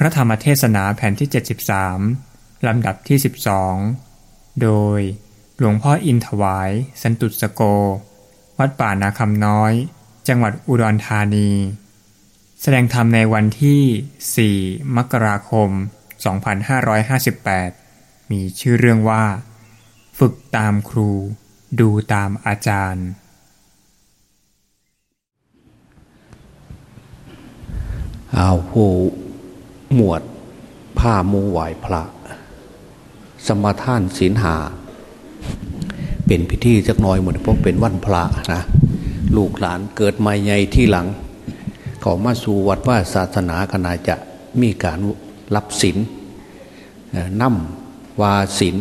พระธรรมเทศนาแผ่นที่ 73 ลำดับที่ 12 โดยหลวงพ่ออินถวาย สันตุสโก วัดป่านาคำน้อย จังหวัดอุดรธานี แสดงธรรมในวันที่ 4 มกราคม 2558 มีชื่อเรื่องว่า ฝึกตามครู ดูตามอาจารย์ เอาผู้ หมวดผ้ามูไหวพระ สมทานศีลหา เป็นพิธีจักน้อยหมดเพราะเป็นวันพระนะลูกหลานเกิดมาใหญ่ที่หลัง เขามาสู่วัดว่าศาสนาคณาจะมีการรับศีลนั่มวาศีล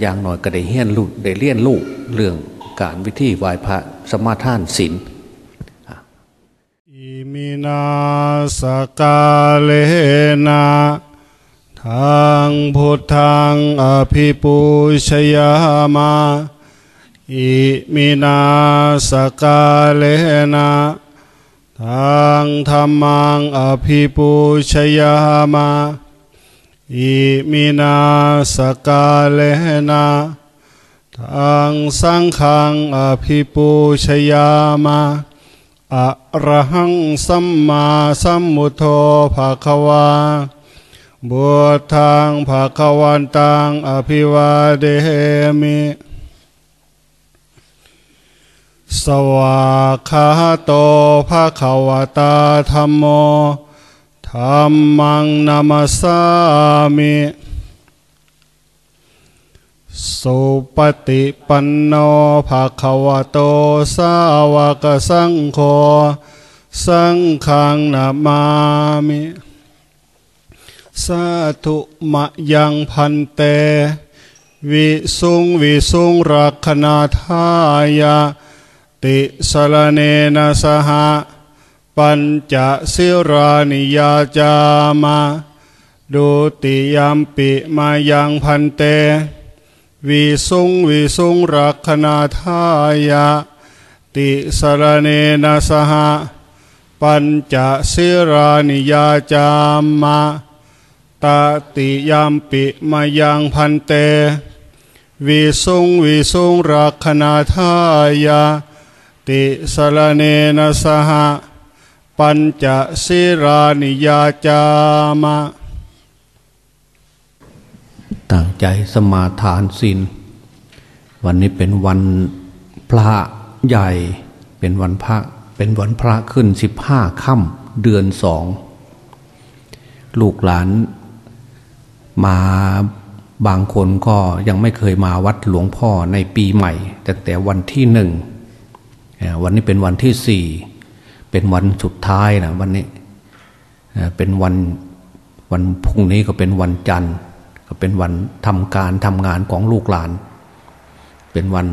อย่างหน่อยก็ได้เฮียนลูกได้เลี้ยนลูกเรื่องการวิธีไหวพระสมาทานศีลอิมินา สักกาเรนะ ตังพุทธัง อะภิปูชะยามะ อิมินา สักกาเรนะ ตังธัมมัง อะภิปูชะยามะ อิมินา สักกาเลนะทางสังฆังอภิปูชยามาอะ ระหังสัมมาสัมมุทโธภาควาบุทังภาควันตังอภิวาเดมิ สวากขาโตภาควตาธรรมโมธรรมังนามาสามิ สุปฏิปันโนภาควโตสาวกสังโฆสังฆังนามามิสาธุมะยังพันเต วิสุงวิสุงรักขณาทายาติสรเนนะสหะปัญจสิรานิยาจามาดุติยามปิมายังพันเต วิสุงวิสุงรักขณาทายาติสรเนนะสหะปัญจสิรานิยาจามาตติยามปิมายังพันเต วิสุงวิสุงรักขณาทายาติสรเนนะสหะปัญจสิรานิยาจามะ ตั้งใจสมาทานศีลวันนี้เป็นวันพระใหญ่ เป็นวันพระเป็นวันพระขึ้นสิบห้าค่ำเดือนสอง ลูกหลานมาบางคนก็ยังไม่เคยมาวัดหลวงพ่อในปีใหม่ตั้งแต่วันที่หนึ่งวันนี้เป็นวันที่สี่เป็นวันสุดท้ายนะวันนี้เป็นวันวันพรุ่งนี้ก็เป็นวันจันทร์ ก็เป็นวันทำการทำงานของลูกหลาน เป็นวัน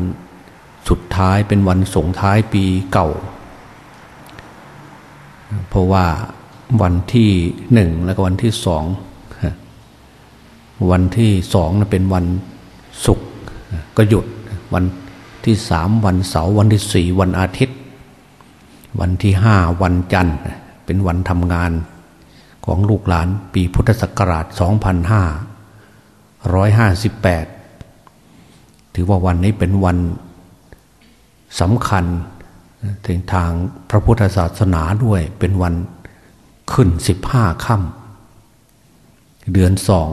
สุดท้ายเป็นวันส่งท้ายปีเก่า เพราะว่าวันที่หนึ่งแล้วก็วันที่สองวันที่สองเป็นวันศุกร์ก็หยุดวันที่สามวันเสาร์วันที่สี่วันอาทิตย์ วันที่ห้าวันจันทร์เป็นวันทำงานของลูกหลานปีพุทธศักราช 2558ถือว่าวันนี้เป็นวันสำคัญถึงทางพระพุทธศาสนาด้วยเป็นวันขึ้น15ค่ำเดือนสอง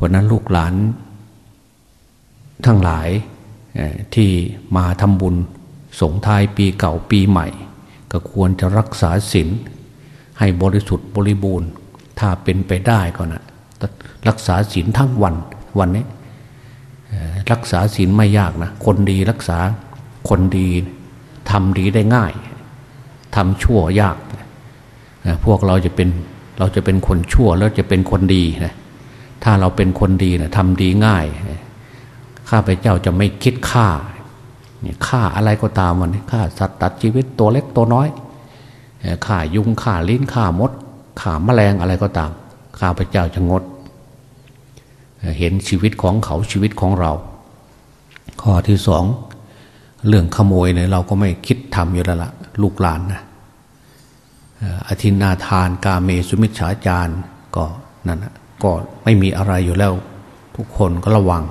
วันนั้นลูกหลาน ทั้งหลายที่มาทำบุญสงท้ายปีเก่าปีใหม่ ก็ควรจะรักษาศีลให้บริสุทธิ์บริบูรณ์ ถ้าเป็นไปได้ก็นะ รักษาศีลทั้งวันวันนี้รักษาศีลไม่ยากนะ คนดีรักษาคนดีทำดีได้ง่ายทำชั่วยาก พวกเราจะเป็นเราจะเป็นคนชั่วแล้วจะเป็นคนดีนะถ้าเราเป็นคนดีนะทำดีง่ายข้าพเจ้าจะไม่คิดฆ่าฆ่าอะไรก็ตามวันนี้ฆ่าสัตว์ตัดชีวิตตัวเล็กตัวน้อยข่ายุงข่าลิ้นข่ามดข่าแมลงอะไรก็ตาม ข้าพเจ้าจะงด เห็นชีวิตของเขาชีวิตของเรา ข้อที่สองเรื่องขโมยเนี่ยเราก็ไม่คิดทำอยู่แล้วละลูกหลานนะอธินาทานกาเมสุมิชฌาจารก็นั่นนะก็ไม่มีอะไรอยู่แล้ว ทุกคนก็ระวัง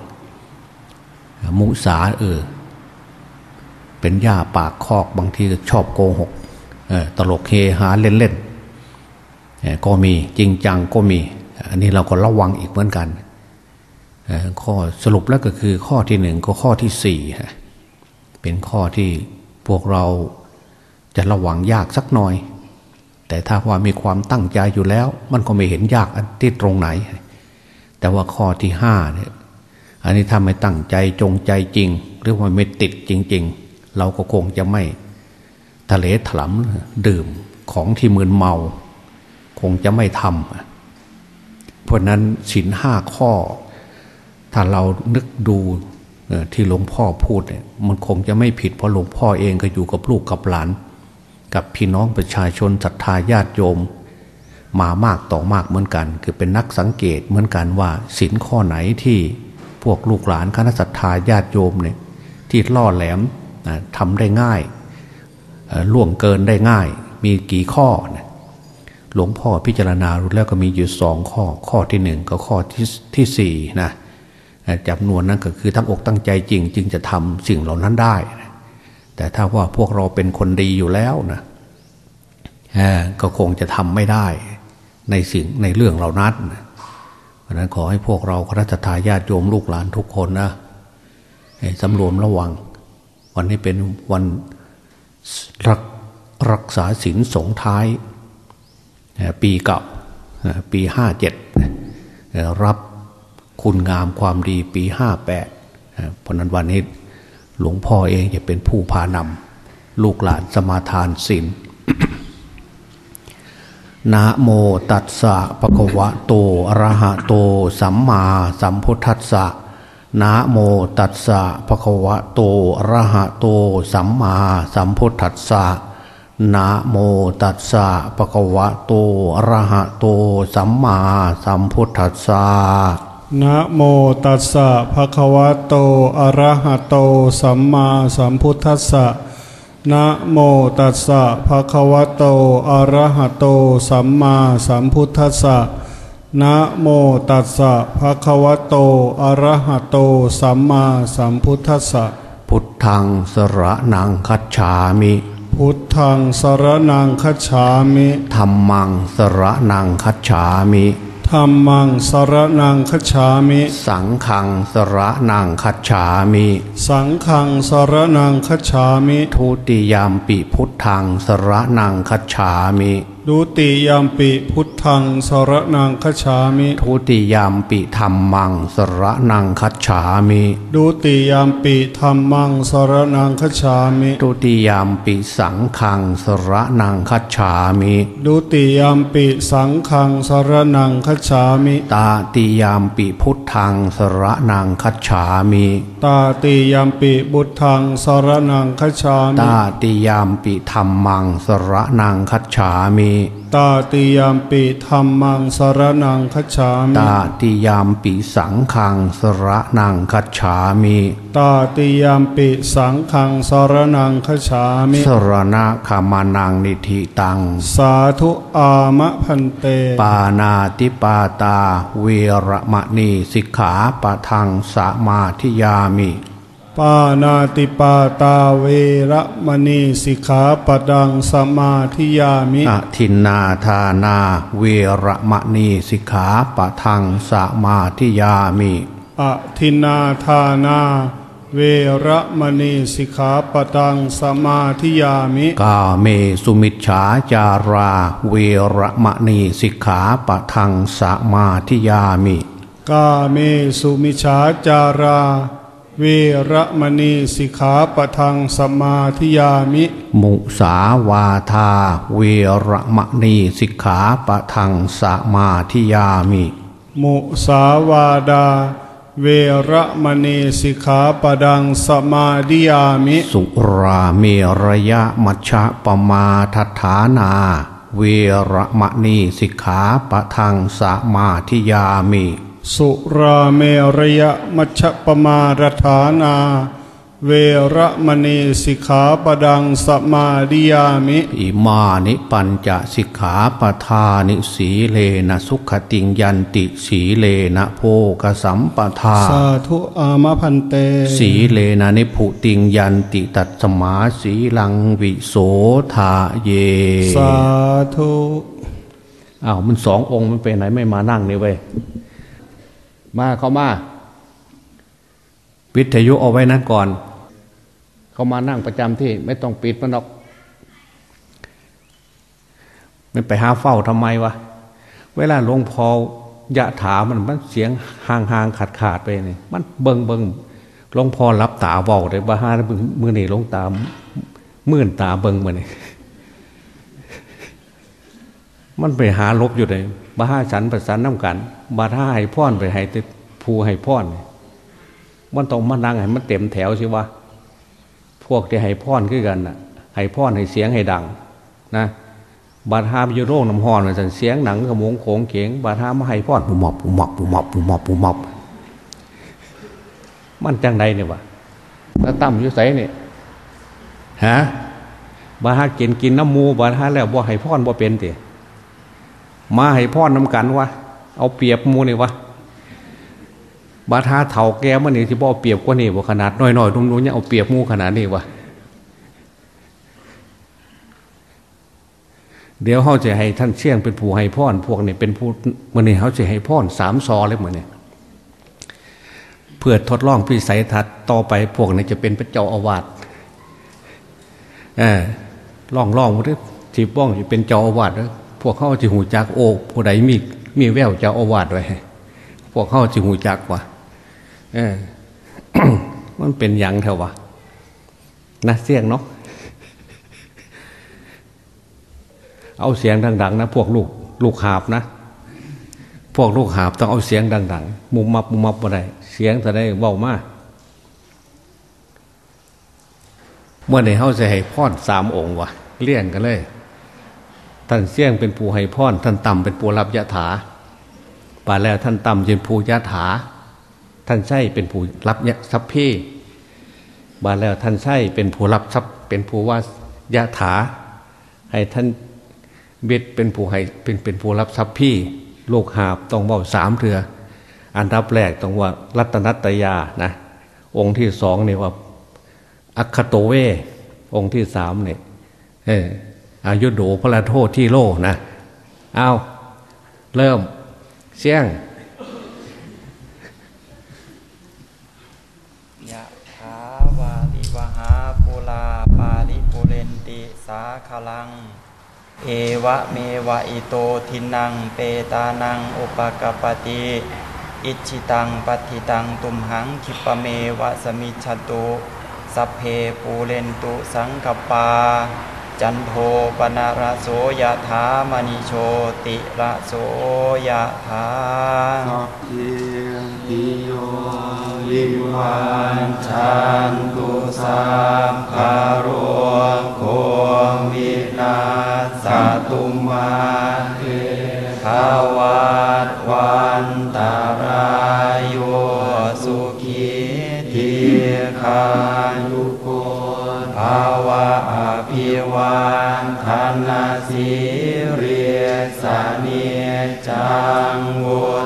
มุสาเออเป็นหญ้าปากคอกบางทีก็ชอบโกหกตลกเฮหาเล่นๆ ก็มีจริงจังก็มี อันนี้เราก็ระวังอีกเหมือนกันข้อสรุปแล้วก็คือข้อที่หนึ่งก็ข้อที่สี่เป็นข้อที่พวกเราจะระวังยากสักหน่อย แต่ถ้าว่ามีความตั้งใจอยู่แล้ว มันก็ไม่เห็นยากที่ตรงไหน แต่ว่าข้อที่ห้าเนี่ยอันนี้ถ้าไม่ตั้งใจจงใจจริง หรือว่าไม่ติดจริง ๆ เราก็คงจะไม่ทะเลถลำดื่มของที่มืนเมา คงจะไม่ทำเพราะนั้นสินห้าข้อ ถ้าเรานึกดูที่หลวงพ่อพูดเนี่ยมันคงจะไม่ผิดเพราะหลวงพ่อเองก็อยู่กับลูกกับหลาน กับพี่น้องประชาชนศรัทธาญาติโยม มามากต่อมากเหมือนกัน คือเป็นนักสังเกตเหมือนกันว่าสินข้อไหนที่พวกลูกหลานคณะศรัทธาญาติโยมเนี่ยที่ล่อแหลมทำได้ง่ายล่วงเกินได้ง่าย มีกี่ข้อ หลวงพ่อพิจารณารู้แล้วก็มีอยู่สองข้อข้อที่หนึ่งก็ข้อที่ที่สี่นะจำนวนนั้นก็คือทั้งอกตั้งใจจริง จึงจะทำสิ่งเหล่านั้นได้ แต่ถ้าว่าพวกเราเป็นคนดีอยู่แล้วนะก็คงจะทำไม่ได้ในสิ่งในเรื่องเหล่านั้นเพราะนั้นขอให้พวกเราคณะทาญาติโยมลูกหลานทุกคนนะสำรวมระวัง วันนี้เป็นวันรักรักษาศีลสงท้าย ปีเก่าปีห้าเจ็ดรับคุณงามความดีปีห้าแปดเพราะนั้นวันนี้หลวงพ่อเองจะเป็นผู้พานำลูกหลานสมาทานศีลนะโมตัสสะปะคะวะโตอะระหะโต สัมมาสัมพุทธัสสะนะโมตัสสะภะคะวะโตอะระหะโต สัมมาสัมพุทธัสสะ นะโมตัสสะภะคะวะโตอะระหะโต สัมมาสัมพุทธัสสะนะโมตัสสะภะคะวะโตอะระหะโต สัมมาสัมพุทธัสสะนะโมตัสสะภะคะวะโตอะระหะโต สัมมาสัมพุทธัสสะนะโมตัสสะภะคะวะโตอะระหะโต สัมมาสัมพุทธัสสะพุทธังสระนังคัจฉามิ พุทธังสระนังคัจฉามิธรรมังสระนังคัจฉามิธรรมังสรนังคฉามิสังขังสระนังคัจฉามิ สังขังสรนังคฉามิ ทุติยามปิพุทธังสระนังคัจฉามิ ดุติยามปิพุทธังสรนังคฉามิ ทุติยามปิธรรมังสระนังคัจฉามิดุติยามปิธรรมังสรนังคฉามิทุติยามปิสังขังสระนังคัจฉามิดุติยามปิสังขังสรนังคฉามิตาติยามปิพุทธังสระนังคัจฉามิตาติยามปิบุตทังสรนังคฉามิตาติยามปิธรรมังสระนังคัจฉามิตาติยามปิธรรมังสรนังคัจฉามิตาติยามปิสังขังสระนังคัจฉามิตาติยามปิสังขังสรนังคัจฉามิสรณะขามานังนิธิตัง สาธุอามะพันเต ปานาติปาตา เวรมณีสิกขาปะทังสมาธิยามิ ปานาติปาตาเวระมณีสิกขาปดังสมาธิยามิอทินนาธานาเวระมณีสิกขาปะทังสมาธิยามิอทินนาธานาเวระมณีสิกขาปดังสมาธิยามิกาเมสุมิชฌาจารา เวระมณีสิกขาปะทังสมาธิยามิ กาเมสุมิชฌาจารา เวระมณีสิกขาปทังสมาธิยามิ มุสาวาทา เวระมณีสิกขาปทังสมาธิยามิ มุสาวาดา เวระมณีสิกขาปดังสมาธิยามิ สุราเมรยะมัชฌะปมาทัฐานา เวระมณีสิกขาปทังสมาธิยามิ สุราเมรยะมัชปมารัฐานาเเวระมณีสิกขาปดังสมาดิยามิอิมานิปัญจสิกขาปทานิสีเลนะสุขติงยันติสีเลนะโพกสัมปทา สาธุอามะพันเต สีเลนะนิพุติงยันติตัดสมาสีลังวิโสทาเย สาธุอ้าวมันสององค์มันไปไหนไม่มานั่งนี่เว้ย มาเข้ามา วิทยุเอาไว้นั้นก่อน เขามานั่งประจำที่ ไม่ต้องปิดมันหรอกไม่ไปหาเฝ้าทำไมวะเวลาหลวงพ่อยะถามันมันเสียงห่างห่างขาดขาดไปนี่มันเบิงเบิงหลวงพ่อรับตาเบาเลยบ้าห้ามือนี่หลวงตามื่นตาเบิงมาเนี่ย มันไปหาลบอยู่เลยบาห้าฉันประสานน้ำกันบาห้าให้พ่อนไปให้ติภูให้พ่อนมันต้องมานั่งให้มันเต็มแถวสิวะพวกที่ให้พ่อนขึ้นกันน่ะให้พ่อนให้เสียงให้ดัง นะบาดฮามอยู่โรงน้ำหอนสันเสียงหนังขโมงโขงเข็งบาดฮามมาให้พ่อนปุมอบปุมอบปุมอบปุมอบปุมอบมันจังใดเนี่ยวะแล้วตั้มยู่ใสเนี่ยฮะบาดฮากินกินน้ำมูบาดฮาแล้วบ่ให้พ่อนบ่เป็นติ มาให้พ่อนน้ำกันวะเอาเปรียบมูนี่วะบาทาเถ่าแก้มันนี่ที่บ่เปรียบกว่านี่บ่ขนาดน้อยๆนุ่มๆเนี่ยเอาเปรียบมูขนาดนี้วะเดี๋ยวเขาจะให้ท่านเชี่ยงเป็นผู้ให้พรพวกนี้เป็นผู้มันนี่เขาจะให้พรสามซอเลยเหมือนเนี่ยเพื่อทดลองพิสัยทัศน์ต่อไปพวกนี้จะเป็นพระเจ้าอาวาสเออล่องล่องมันที่ป้องจะเป็นเจ้าอาวาสแล้ว พวกเขาจะหูจักโอ้ผู้ใดมีมีแววจ้าอาวาสไว้พวกเขาจะหูจักว่าเออมันเป็นยังเถอะวะนะเสียงเนาะเอาเสียงดัง ๆ นะ พวกลูกลูกหาบนะ พวกลูกหาบต้องเอาเสียงดัง ๆ มุมมับมุมมับอะไรเสียงจะได้เบามากเมื่อในเขาจะให้พ่อนสามองค์วะเลี่ยงกันเลย ท่านเสี่ยงเป็นผู้ให้พ่อนท่านต่ำเป็นผู้รับยะถาป่าแล้วท่านต่ำเป็นผู้ยะถา ท่านใช่เป็นผู้รับยะทรัพย์พี่บาแล้วท่านใช่เป็นผู้รับทรัพย์เป็นผู้ว่ายะถา ให้ท่านเบ็ดเป็นผู้ให้เป็นเป็นผู้รับทรัพย์พี่โลกหาบต้องว่าสามเถืออันดับแรกต้องว่ารัตนัตยานะองค์ที่สองเนี่ยว่าอัคคโตเว องค์ที่สามเนี่ยเอายุโดพระโทษที่โลนะ เอาเริ่มเสี่ยงยะถาวาลิวหาปุลาปาลิปุเรนติสาคลัง เอวะเมวะอิโตทินัง เปตานัง อุปกปติอิชิตังปัติตังตุมหังคิปะเมวะสมิจฉตุสัพเพปูเรนตุสังกปา จันโทปนาระโสยะถามณิโชติระโสยะถาสัพเพติโยวิวันชันตุสัพพะโรโควินาสตุมาเตภวัตวันตารายโยสุขีทีขายุโกภาวะ อภิวันนาสีเริสานิจังวุ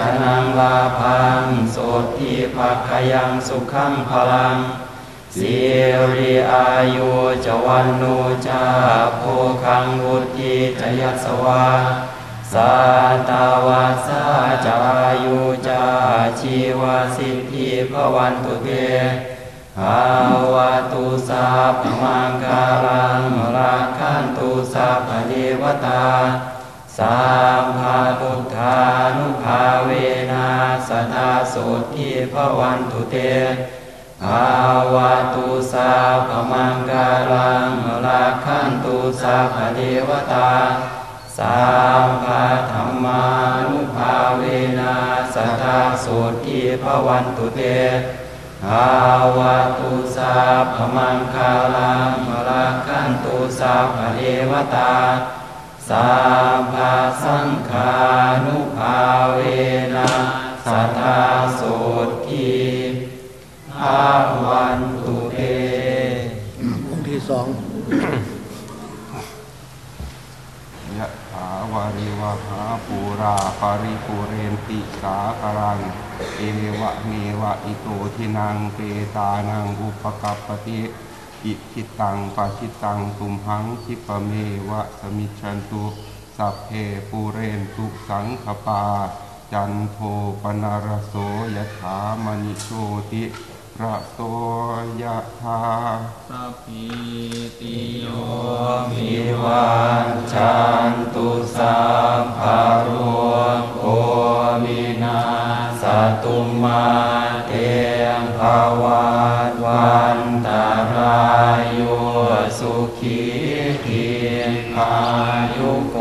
ธนังลาพังโสติภักขยังสุขังพลังสิริอายุจวันโนจาโภคังวุติจยัสวาสัตาวาสาจายุจาชีวสิทธิภวันตุเตภาวตุสัพมังคารังรักขันตุสัพพเทวตา สัมภาพุทธานุภาเวนะสทาสุทิภวันตุเตภาวะตุสัพมังคารังรักขันตุสัพเทวตาสัมภาธรรมานุภาเวนะสทาสุทิภวันตุเตภาวะตุสัพมังคารังรักขันตุสัพพเทวตา สัมภาสังขานุภาเวนะสัทธาโสทีภาวันตุเตองค์ที่สองยะถาวาริวหาปูราปาริปูเรนติสาคารัง เอวะเมวะอิโตทินนังเปตานังอุปะกัปปะติ อิจฉิตังปัตถิตังตุมหัง ขิปปะเมวะ สะมิชฌะตุสัพเพปูเรนตุสังกัปปา จันโทปัณณะระโส ยะถา มะณิโชติ ระโส ยะถาสัพพีติโยวิวัชชันตุสัพพะโรโควินาสตุมาเตมภาวัตวันตารายโยสุขีทีอายุโก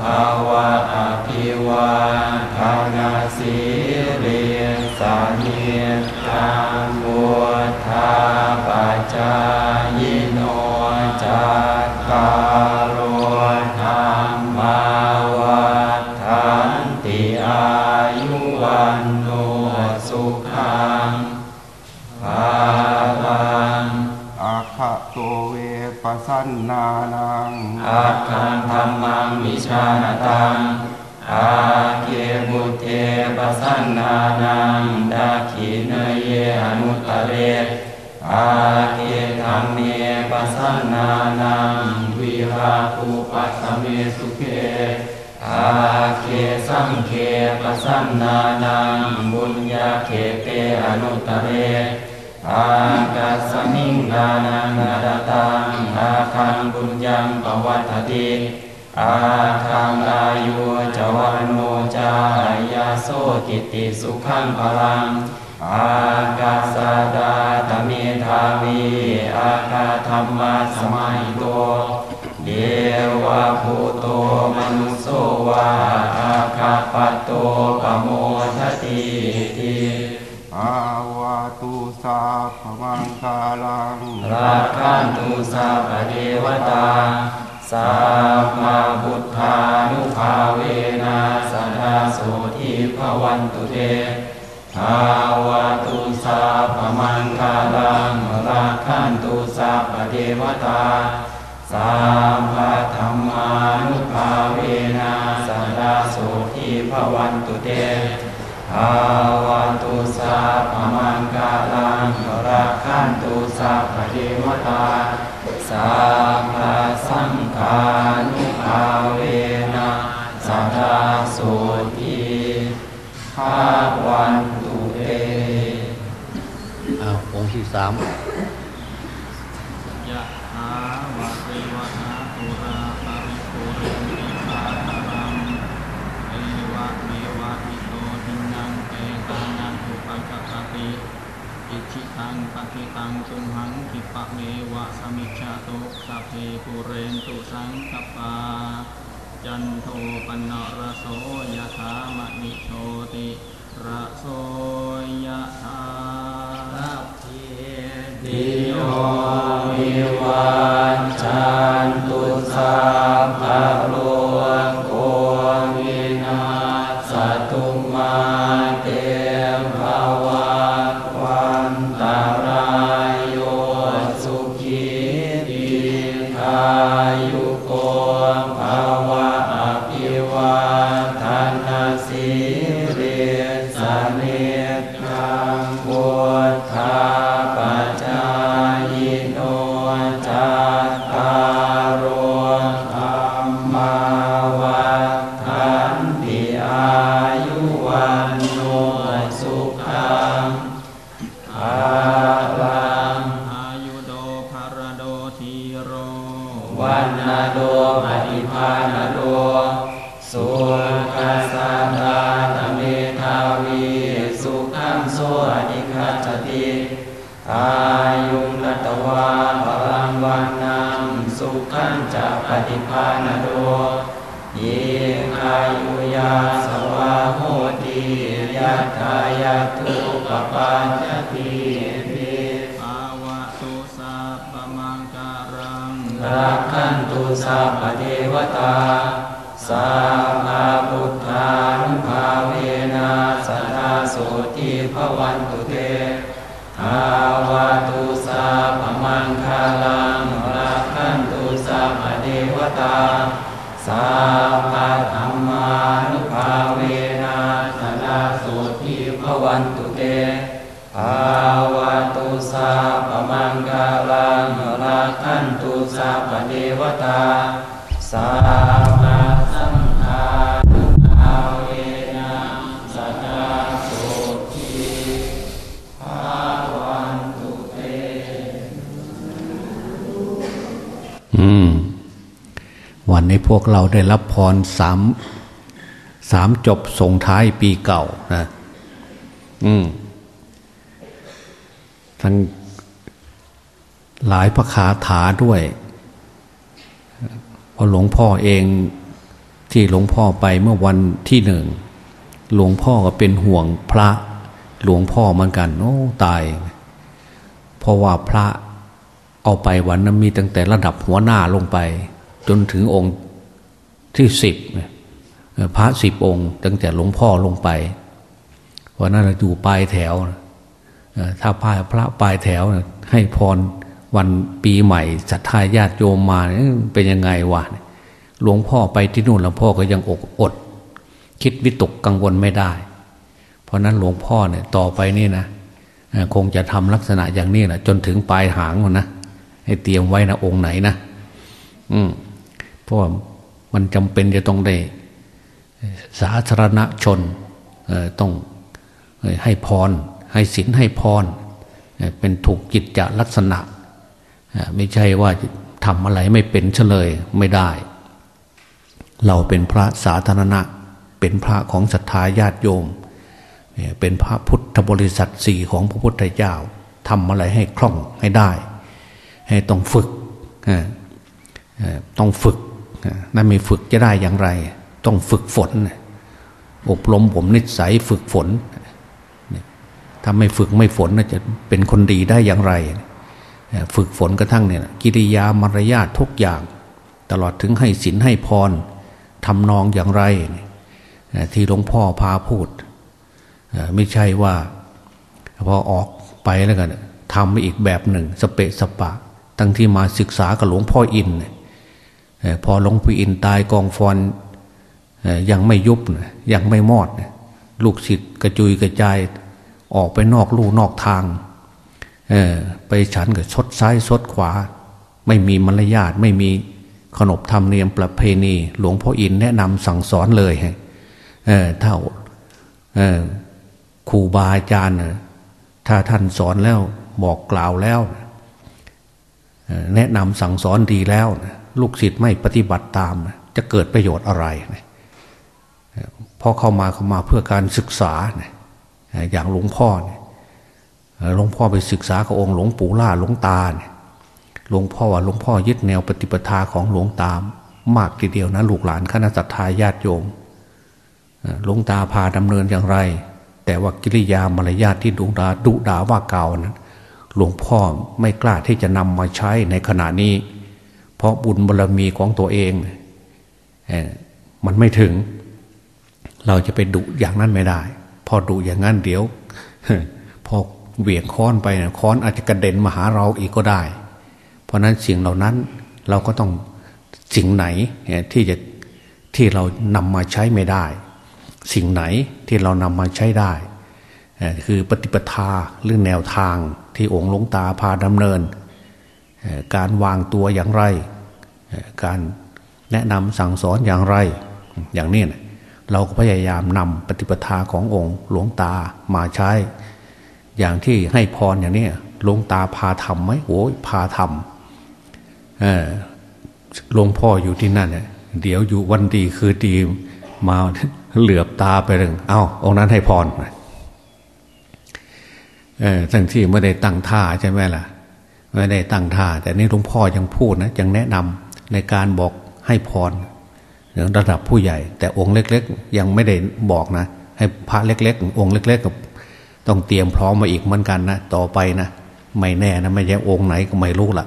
ภาวะอภิวาทานาสิริสาน จังบุทาปัจจายโนจัตตารโอธรรมาวัฏันติอายุวันโนสุขังภาลังอาคาโตเวปัสสันนานังอาคังธรรมังวิชาณตัง อาเคบุเทปสันนานังดาขีเนเยอนุตตะเร อาเคธรรมเมปสันนานังวิราภูปัสสเมสุเข อาเคสังเคปสันนานังบุญญาเขเตอนุตตะเร อากาสมิงกานังนาดตังอาคังบุญยังปวัตติ อาคังอายุจวันโนจายาโสกิติสุขังพลัง อากาสดาตเมธาวีอาคาธรรมาสมัยโตเดวะภูโตมนุสโสวาอาคาปโตปโมทติติอาวาตุสาพมังคาลังราคันตุสัพพะเทวตา สัพมาบุทธานุภาเวนะสัทธาโสทิภวันตุเตภาวะตุสัพมังคาลังราคันตุสัพพะเทวตาสัมภะธรรมานุภาเวนะสัทธาโสทิภวันตุเตภาวันตุสัพมังคาลังรักขันตุสัพพะเทวตา สัพพะสังฆานุภาเวนะสัทาโสทิภาวันตุเตอ้าวองค์ที่สาม อิชิตังปฏิตังตุมหังคิปะเมวะสมิจฉาตุสัพเพปุเรนตุสังกปาจันโทปนนรโสยะถามณิโชติระโสยะถาติโยวิวันจัน වහන්සේ วันนี้พวกเราได้รับพรสามสามจบส่งท้ายปีเก่านะอืมทั้งหลายพระคาถาด้วยเพราะหลวงพ่อเองที่หลวงพ่อไปเมื่อวันที่หนึ่ง หลวงพ่อก็เป็นห่วงพระหลวงพ่อเหมือนกันโอ้ตาย เพราะว่าพระเอาไปวันนั้นมีตั้งแต่ระดับหัวหน้าลงไป จนถึงองค์ ที่สิบพระสิบองค์ ตั้งแต่หลวงพ่อลงไปเพราะนั้นอยู่ปลายแถว ถ้าพระพระปลายแถว ให้พรวันปีใหม่ศรัทธาญาติโยมมาเป็นยังไงวะหลวงพ่อไปที่นู่นหลวงพ่อก็ยังอกอด คิดวิตกกังวลไม่ได้ เพราะนั้นหลวงพ่อเนี่ยต่อไปนี่นะคงจะทำลักษณะอย่างนี้แหละจนถึงปลายหางมันนะให้เตรียมไว้นะองค์ไหนนะ อืมเพราะ มันจำเป็นจะต้องได้สาธารณชนต้องให้พร ให้ศีลให้พร เป็นถูกจิตจะลักษณะ ไม่ใช่ว่าทำอะไรไม่เป็นเฉลยไม่ได้ เราเป็นพระสาธารณะ เป็นพระของศรัทธาญาติโยม เป็นพระพุทธบริษัทสี่ของพระพุทธเจ้าทำอะไรให้คล่องให้ได้ ให้ต้องฝึกต้องฝึก นั่นไม่ฝึกจะได้อย่างไร ต้องฝึกฝน อบรมผมนิสัยฝึกฝน ถ้าไม่ฝึกไม่ฝนจะเป็นคนดีได้อย่างไร ฝึกฝนกระทั่งเนี่ยกิริยามารยาททุกอย่าง ตลอดถึงให้ศีลให้พรทำนองอย่างไร ที่หลวงพ่อพาพูด ไม่ใช่ว่าพอออกไปแล้วกันทำอีกแบบหนึ่ง สเปะสปะ ตั้งที่มาศึกษากับหลวงพ่ออิน พอหลวงพี่อินตายกองฟอนยังไม่ยุบยังไม่มอด ลูกศิษย์กระจุยกระจายออกไปนอกลู่นอกทางไปฉันกับชดซ้ายชดขวา ไม่มีมารยาทไม่มีขนบธรรมเนียมประเพณี หลวงพ่ออินแนะนำสั่งสอนเลยถ้าครูบาอาจารย์ถ้าท่านสอนแล้วบอกกล่าวแล้ว แนะนำสั่งสอนดีแล้ว ลูกศิษย์ไม่ปฏิบัติตาม จะเกิดประโยชน์อะไรพอเข้ามาเข้ามาเพื่อการศึกษาอย่างหลวงพ่อหลวงพ่อไปศึกษากับองค์หลวงปู่ล่าหลวงตาหลวงพ่อว่าหลวงพ่อยึดแนวปฏิปทาของหลวงตาม มากทีเดียวนะลูกหลานคณะสัตยาญาติโยมหลวงตาพาดำเนินอย่างไร แต่ว่ากิริยามารยาทที่ดุดาดุดาว่าเก่านั้นหลวงพ่อไม่กล้าที่จะนำมาใช้ในขณะนี้ เพราะบุญบารรมีของตัวเองมันไม่ถึง เราจะไปดุอย่างนั้นไม่ได้ พอดุอย่างนั้นเดี๋ยวพอเหวี่ยงค้อนไปค้อนอาจจะกระเด็นมาหาเราอีกก็ได้ เพราะนั้นสิ่งเหล่านั้นเราก็ต้องสิ่งไหนที่จะที่เรานำมาใช้ไม่ได้ สิ่งไหนที่เรานำมาใช้ได้ คือปฏิปทาหรือแนวทางที่องค์หลวงตาพาดำเนิน การวางตัวอย่างไร การแนะนำสั่งสอนอย่างไร อย่างนี้นะเราก็พยายามนำปฏิปทาขององค์หลวงตามาใช้ อย่างที่ให้พรอย่างนี้หลวงตาพาทำไหมโอ้ยพาทำหลวงพ่ออยู่ที่นั่นเนี่ยเดี๋ยวอยู่วันดีคือดีมาเหลือบตาไปเลยเอาองค์นั้นให้พรเออทั้งที่ไม่ได้ตั้งท่าใช่ไหมล่ะ ไม่ได้ตั้งท่า แต่นี่หลวงพ่อยังพูดนะยังแนะนำ ในการบอกให้พรระดับผู้ใหญ่ แต่องค์เล็ก ๆ ยังไม่ได้บอกนะ ให้พระเล็ก ๆ องค์เล็ก ๆ กับต้องเตรียมพร้อมมาอีกเหมือนกันนะต่อไปนะไม่แน่นะไม่ใช่องค์ไหนก็ไม่รู้ละ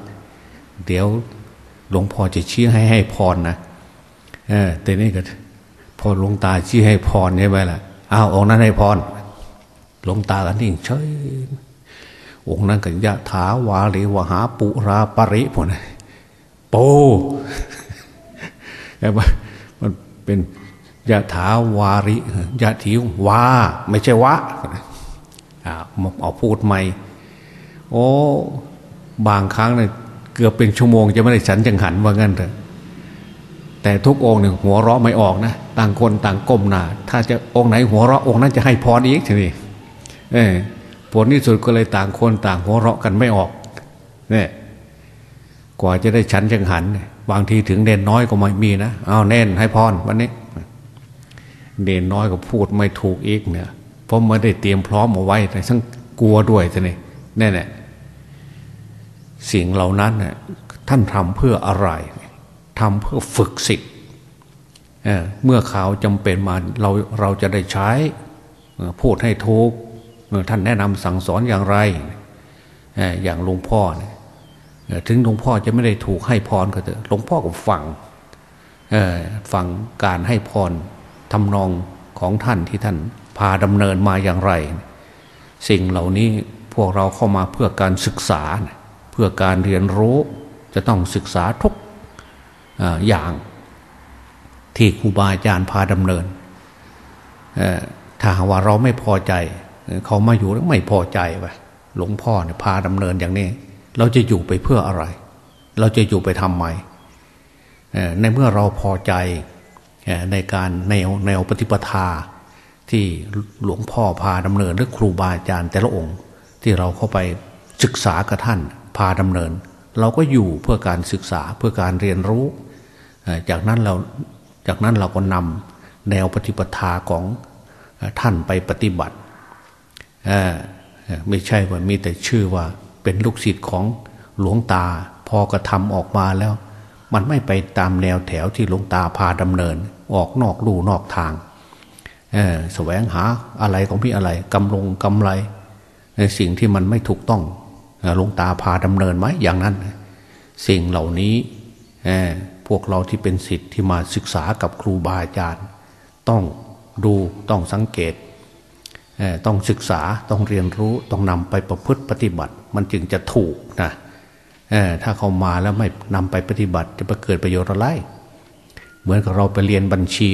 เดี๋ยวหลวงพ่อจะชี้ให้ให้พรนะเออแต่นี่ก็พอหลวงตาชี้ให้พรใช่ไหมล่ะอ้าวองค์นั้นให้พรหลวงตากันนิ่งเฉยองค์นั้นก็ยะถาวาริวหาปุราปริพน โปแต่ว่ามันเป็นยะถาวาริยะถิววาไม่ใช่วะเอาพูดใหม่โอ้บางครั้งเนี่ยเกือบเป็นชั่วโมง จะไม่ได้ฉันจังหันว่างั้นเถอะแต่ทุกองค์หนึ่งหัวเราะไม่ออกนะต่างคนต่างก้มหน้าถ้าจะองค์ไหนหัวเราะองค์นั้นจะให้พรอีกทีนี้เออผลที่สุดก็เลยต่างคนต่างหัวเราะกันไม่ออกเนี่ย กว่าจะได้ฉันจังหัน บางทีถึงเด่นน้อยก็ไม่มีนะเอาแน่นให้พรวันนี้เด่นน้อยก็พูดไม่ถูกอีกเนี่ยเพราะไม่ได้เตรียมพร้อมเอาไว้แต่ทั้งกลัวด้วยทีนี้แน่แน่สิ่งเหล่านั้นเนี่ยท่านทำเพื่ออะไรทำเพื่อฝึกสิทธิ์เมื่อข่าวจำเป็นมาเราเราจะได้ใช้พูดให้ทุกท่านแนะนำสั่งสอนอย่างไร อย่างหลวงพ่อเนี่ย ถึงหลวงพ่อจะไม่ได้ถูกให้พรก็เถอะหลวงพ่อก็ฟังฟังการให้พรทำนองของท่านที่ท่านพาดำเนินมาอย่างไร สิ่งเหล่านี้พวกเราเข้ามาเพื่อการศึกษา เพื่อการเรียนรู้จะต้องศึกษาทุกอย่างที่ครูบาอาจารย์พาดำเนินถ้าว่าเราไม่พอใจ เขามาอยู่แล้วไม่พอใจไปหลวงพ่อเนี่ยพาดำเนินอย่างนี้ เราจะอยู่ไปเพื่ออะไร เราจะอยู่ไปทำไมในเมื่อเราพอใจในการแนวแนวปฏิปทา ที่หลวงพ่อพาดำเนินหรือครูบาอาจารย์แต่ละองค์ ที่เราเข้าไปศึกษากับท่านพาดำเนิน เราก็อยู่เพื่อการศึกษาเพื่อการเรียนรู้ จากนั้นเราจากนั้นเราก็นำแนวปฏิปทาของท่านไปปฏิบัติไม่ใช่ว่ามีแต่ชื่อว่า เป็นลูกศิษย์ของหลวงตา พอกระทำออกมาแล้ว มันไม่ไปตามแนวแถวที่หลวงตาพาดำเนิน ออกนอกลู่นอกทางแสวงหาอะไรของพี่อะไรกำลงกำไรในสิ่งที่มันไม่ถูกต้องหลวงตาพาดำเนินไหมอย่างนั้น สิ่งเหล่านี้พวกเราที่เป็นสิทธิ์ที่มาศึกษากับครูบาอาจารย์ ต้องดูต้องสังเกตต้องศึกษาต้องเรียนรู้ต้องนำไปประพฤติปฏิบัติ มันจึงจะถูกนะถ้าเขามาแล้วไม่นำไปปฏิบัติ จะไปเกิดประโยชน์อะไร เหมือนกับเราไปเรียนบัญชี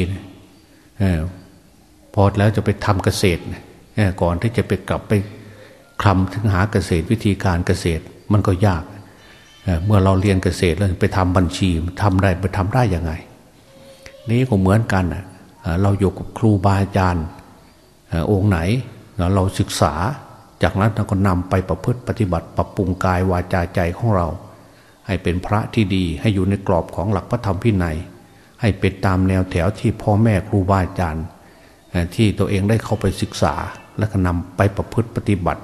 พอแล้วจะไปทำเกษตรก่อนที่จะไปกลับไปคลำถึงหาเกษตรวิธีการเกษตรมันก็ยากเมื่อเราเรียนเกษตรแล้วไปทำบัญชีทำได้ไปทำได้ยังไง นี้ก็เหมือนกันเราอยู่กับครูบาอาจารย์องค์ไหนเราศึกษา จากนั้นเราก็นำไปประพฤติปฏิบัติ ปรับปรุงกายวาจาใจของเรา ให้เป็นพระที่ดีให้อยู่ในกรอบของหลักพระธรรมพินัย ให้เป็นตามแนวแถวที่พ่อแม่ครูบาอาจารย์ที่ตัวเองได้เข้าไปศึกษา และก็นำไปประพฤติปฏิบัติ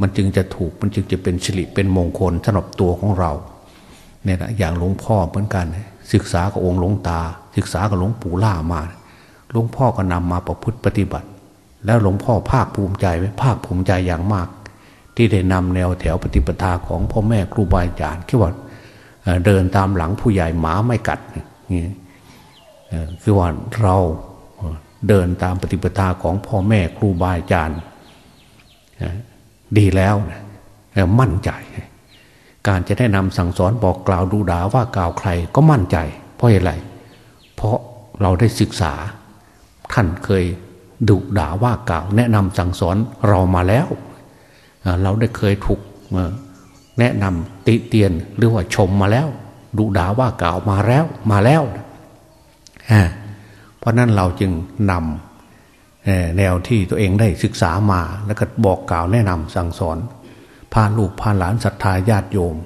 มันจึงจะถูกมันจึงจะเป็นสิริเป็นมงคลสำหรับตัวของเราเนี่ยนะอย่างหลวงพ่อเหมือนกัน ศึกษากับองค์หลวงตา ศึกษากับหลวงปู่ล่ามาหลวงพ่อก็นำมาประพฤติปฏิบัติ แล้วหลวงพ่อภาคภูมิใจไหมภาคภูมิใจอย่างมาก ที่ได้นำแนวแถวปฏิปทาของพ่อแม่ครูบาอาจารย์คิดว่าเดินตามหลังผู้ใหญ่หมาไม่กัดนี่คือว่าเราเดินตามปฏิปทาของพ่อแม่ครูบาอาจารย์ดีแล้วมั่นใจ การจะได้นำสั่งสอนบอกกล่าวดูด่าว่ากล่าวใครก็มั่นใจ เพราะอะไร เพราะเราได้ศึกษาท่านเคย ดุด่าว่ากล่าวแนะนำสั่งสอนเรามาแล้ว เราได้เคยถูกแนะนำติเตียนหรือว่าชมมาแล้ว ดุด่าว่ากล่าวมาแล้วมาแล้วเพราะนั้นเราจึงนำแนวที่ตัวเองได้ศึกษามาแล้วก็บอกกล่าวแนะนำสั่งสอนพาลูกพาหลานศรัทธาญาติโยม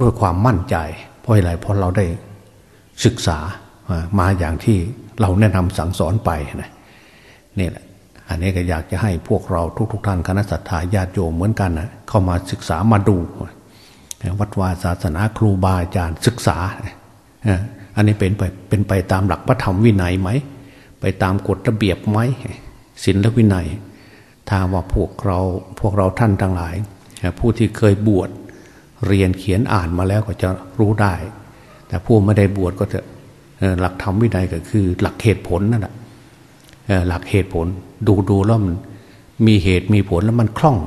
ด้วยความมั่นใจ เพราะอะไรเพราะเราได้ศึกษามาอย่างที่เราแนะนำสั่งสอนไปนะ นี่แหละอันนี้ก็อยากจะให้พวกเราทุกๆทท่านคณะสัตยาญาติโยมเหมือนกันนะเข้ามาศึกษามาดู วัดวาศาสนาครูบาอาจารย์ศึกษาอันนี้เป็นไปเป็นไปตามหลักพระธรรมวินัยไหม ไปตามกฎระเบียบไหมศีลและวินัย ถ้าว่าพวกเราพวกเราท่านทั้งหลาย ผู้ที่เคยบวชเรียนเขียนอ่านมาแล้วก็จะรู้ได้ แต่ผู้ไม่ได้บวชก็จะหลักธรรมวินัยก็คือหลักเหตุผลนั่นแหละ หลักเหตุผล ดูดูแล้วมันมีเหตุมีผลแล้วมันคล่อง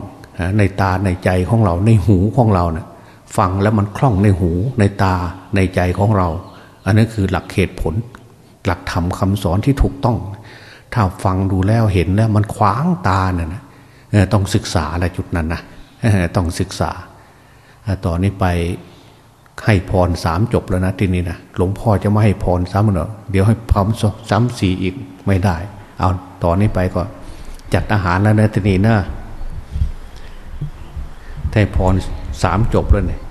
ในตาในใจของเราในหูของเราเนะ่ยฟังแล้วมันคล่องในหูในตาในใจของเรา อันนั้นคือหลักเหตุผล หลักธรรมคาสอนที่ถูกต้อง ถ้าฟังดูแล้วเห็นแล้วมันขวางตาเนี่ยนะต้องศึกษาอะไรจุดนั้นนะต้องศึกษาต่อนนี้ไปให้พรสามจบแล้วนะทีนี้นะหลวงพ่อจะไม่ให้พรซ้ำหรอเดี๋ยวให้พร้อมซ้ำสี่อีกไม่ได้ เอาตอนนี้ไปก็จัดอาหารแล้วนะทีนี้นะให้พรสามจบแล้วเนี่ย